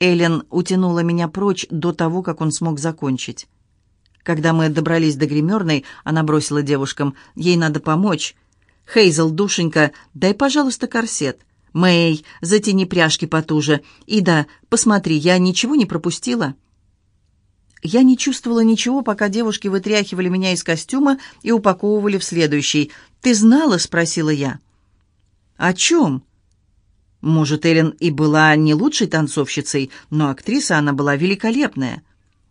Эллен утянула меня прочь до того, как он смог закончить. Когда мы добрались до гримерной, она бросила девушкам, ей надо помочь. «Хейзел, душенька, дай, пожалуйста, корсет. Мэй, затяни пряжки потуже. Ида, посмотри, я ничего не пропустила?» Я не чувствовала ничего, пока девушки вытряхивали меня из костюма и упаковывали в следующий. «Ты знала?» — спросила я. «О чем?» Может, Эллен и была не лучшей танцовщицей, но актриса она была великолепная.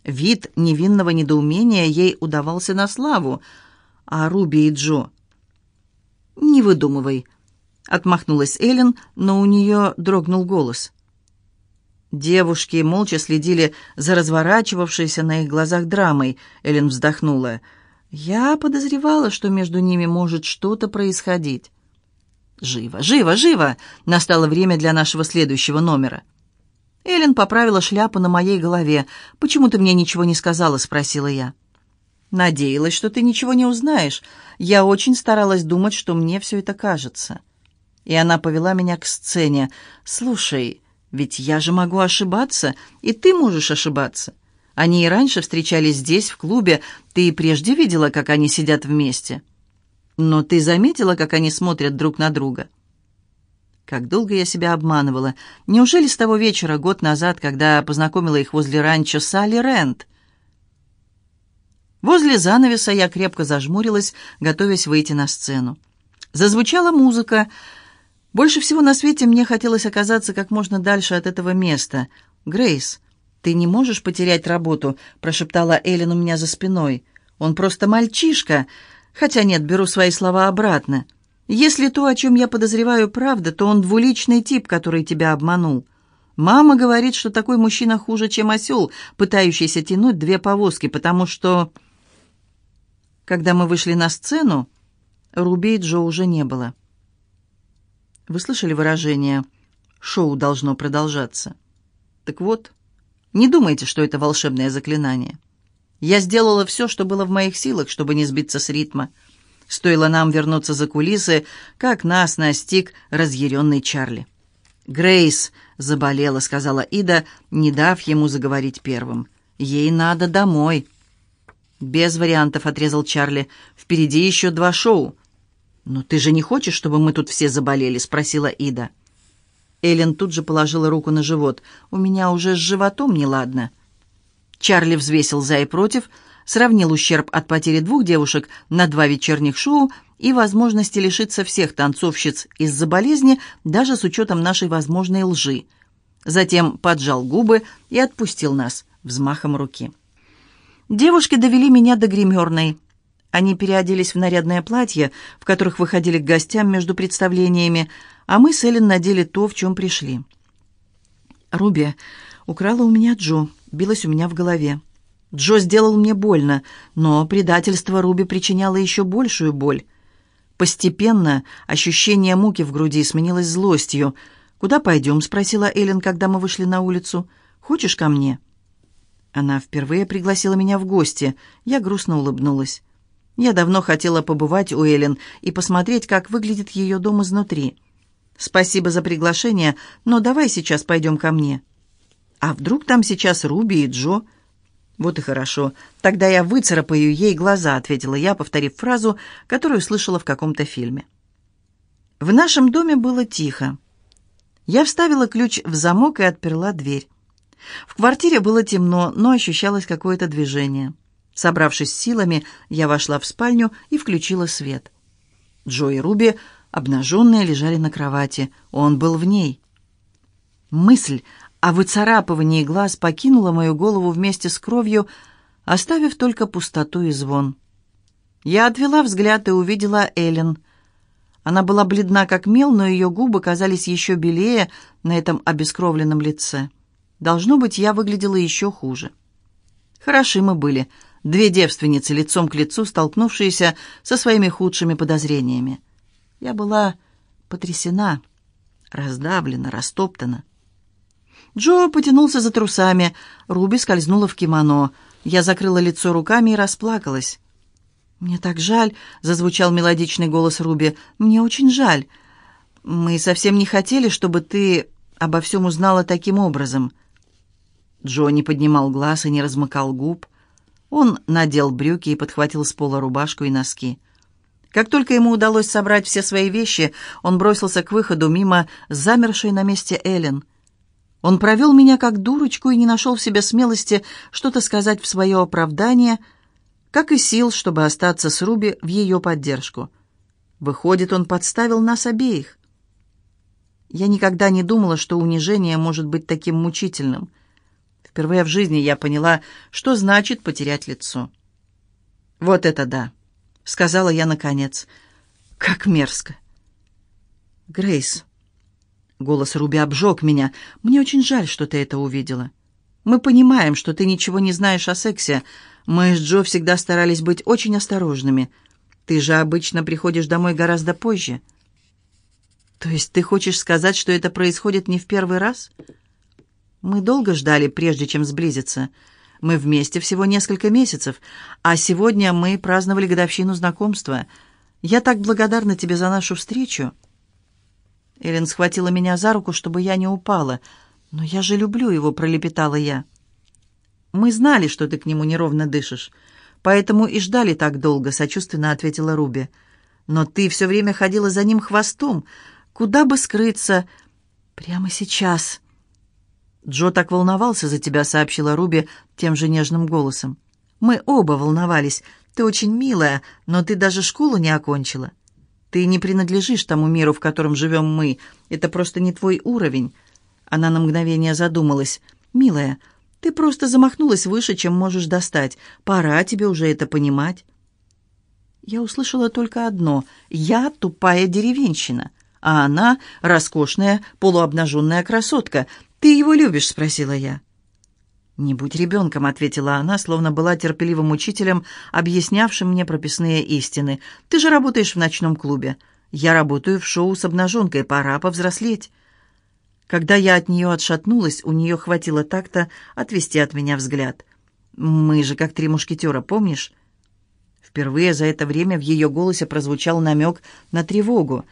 Вид невинного недоумения ей удавался на славу. А Руби и Джо... «Не выдумывай», — отмахнулась Эллен, но у нее дрогнул голос. Девушки молча следили за разворачивавшейся на их глазах драмой. Эллен вздохнула. «Я подозревала, что между ними может что-то происходить». «Живо, живо, живо!» Настало время для нашего следующего номера. Эллен поправила шляпу на моей голове. «Почему ты мне ничего не сказала?» — спросила я. «Надеялась, что ты ничего не узнаешь. Я очень старалась думать, что мне все это кажется». И она повела меня к сцене. «Слушай, ведь я же могу ошибаться, и ты можешь ошибаться. Они и раньше встречались здесь, в клубе. Ты и прежде видела, как они сидят вместе». Но ты заметила, как они смотрят друг на друга? Как долго я себя обманывала. Неужели с того вечера, год назад, когда познакомила их возле ранчо Салли Рент? Возле занавеса я крепко зажмурилась, готовясь выйти на сцену. Зазвучала музыка. Больше всего на свете мне хотелось оказаться как можно дальше от этого места. «Грейс, ты не можешь потерять работу», — прошептала Эллен у меня за спиной. «Он просто мальчишка. Хотя нет, беру свои слова обратно. Если то, о чем я подозреваю, правда, то он двуличный тип, который тебя обманул. Мама говорит, что такой мужчина хуже, чем осел, пытающийся тянуть две повозки, потому что... Когда мы вышли на сцену, Руби и Джо уже не было. Вы слышали выражение «шоу должно продолжаться»? Так вот, не думайте, что это волшебное заклинание. Я сделала все, что было в моих силах, чтобы не сбиться с ритма. Стоило нам вернуться за кулисы, как нас настиг разъяренный Чарли. «Грейс заболела», — сказала Ида, не дав ему заговорить первым. «Ей надо домой». «Без вариантов», — отрезал Чарли. «Впереди еще два шоу». «Но ты же не хочешь, чтобы мы тут все заболели?» — спросила Ида. Эллен тут же положила руку на живот. «У меня уже с животом неладно». Чарли взвесил за и против, сравнил ущерб от потери двух девушек на два вечерних шоу и возможности лишиться всех танцовщиц из-за болезни, даже с учетом нашей возможной лжи. Затем поджал губы и отпустил нас взмахом руки. Девушки довели меня до гримерной. Они переоделись в нарядное платье, в которых выходили к гостям между представлениями, а мы с Эллен надели то, в чем пришли. «Руби украла у меня Джо», билось у меня в голове. Джо сделал мне больно, но предательство Руби причиняло еще большую боль. Постепенно ощущение муки в груди сменилось злостью. «Куда пойдем?» — спросила Эллен, когда мы вышли на улицу. «Хочешь ко мне?» Она впервые пригласила меня в гости. Я грустно улыбнулась. Я давно хотела побывать у Эллен и посмотреть, как выглядит ее дом изнутри. «Спасибо за приглашение, но давай сейчас пойдем ко мне». А вдруг там сейчас Руби и Джо? Вот и хорошо. Тогда я выцарапаю ей глаза, ответила я, повторив фразу, которую слышала в каком-то фильме. В нашем доме было тихо. Я вставила ключ в замок и отперла дверь. В квартире было темно, но ощущалось какое-то движение. Собравшись силами, я вошла в спальню и включила свет. Джо и Руби, обнаженные, лежали на кровати. Он был в ней. Мысль а выцарапывание глаз покинуло мою голову вместе с кровью, оставив только пустоту и звон. Я отвела взгляд и увидела Эллен. Она была бледна, как мел, но ее губы казались еще белее на этом обескровленном лице. Должно быть, я выглядела еще хуже. Хороши мы были, две девственницы, лицом к лицу, столкнувшиеся со своими худшими подозрениями. Я была потрясена, раздавлена, растоптана. Джо потянулся за трусами. Руби скользнула в кимоно. Я закрыла лицо руками и расплакалась. «Мне так жаль», — зазвучал мелодичный голос Руби. «Мне очень жаль. Мы совсем не хотели, чтобы ты обо всем узнала таким образом». Джо не поднимал глаз и не размыкал губ. Он надел брюки и подхватил с пола рубашку и носки. Как только ему удалось собрать все свои вещи, он бросился к выходу мимо замершей на месте Эллен. Он провел меня как дурочку и не нашел в себе смелости что-то сказать в свое оправдание, как и сил, чтобы остаться с Руби в ее поддержку. Выходит, он подставил нас обеих. Я никогда не думала, что унижение может быть таким мучительным. Впервые в жизни я поняла, что значит потерять лицо. «Вот это да!» — сказала я наконец. «Как мерзко!» «Грейс!» Голос Руби обжег меня. «Мне очень жаль, что ты это увидела. Мы понимаем, что ты ничего не знаешь о сексе. Мы с Джо всегда старались быть очень осторожными. Ты же обычно приходишь домой гораздо позже». «То есть ты хочешь сказать, что это происходит не в первый раз?» Мы долго ждали, прежде чем сблизиться. Мы вместе всего несколько месяцев, а сегодня мы праздновали годовщину знакомства. Я так благодарна тебе за нашу встречу». Эллен схватила меня за руку, чтобы я не упала. «Но я же люблю его», — пролепетала я. «Мы знали, что ты к нему неровно дышишь, поэтому и ждали так долго», — сочувственно ответила Руби. «Но ты все время ходила за ним хвостом. Куда бы скрыться?» «Прямо сейчас», «Джо так волновался за тебя», — сообщила Руби тем же нежным голосом. «Мы оба волновались. Ты очень милая, но ты даже школу не окончила. Ты не принадлежишь тому миру, в котором живем мы. Это просто не твой уровень». Она на мгновение задумалась. «Милая, ты просто замахнулась выше, чем можешь достать. Пора тебе уже это понимать». Я услышала только одно. «Я тупая деревенщина» а она — роскошная полуобнаженная красотка, «Ты его любишь?» — спросила я. «Не будь ребенком», — ответила она, словно была терпеливым учителем, объяснявшим мне прописные истины. «Ты же работаешь в ночном клубе. Я работаю в шоу с обнаженкой. Пора повзрослеть». Когда я от нее отшатнулась, у нее хватило так-то отвести от меня взгляд. «Мы же как три мушкетера, помнишь?» Впервые за это время в ее голосе прозвучал намек на тревогу.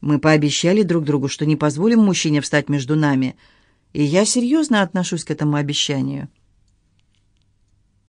«Мы пообещали друг другу, что не позволим мужчине встать между нами». И я серьезно отношусь к этому обещанию.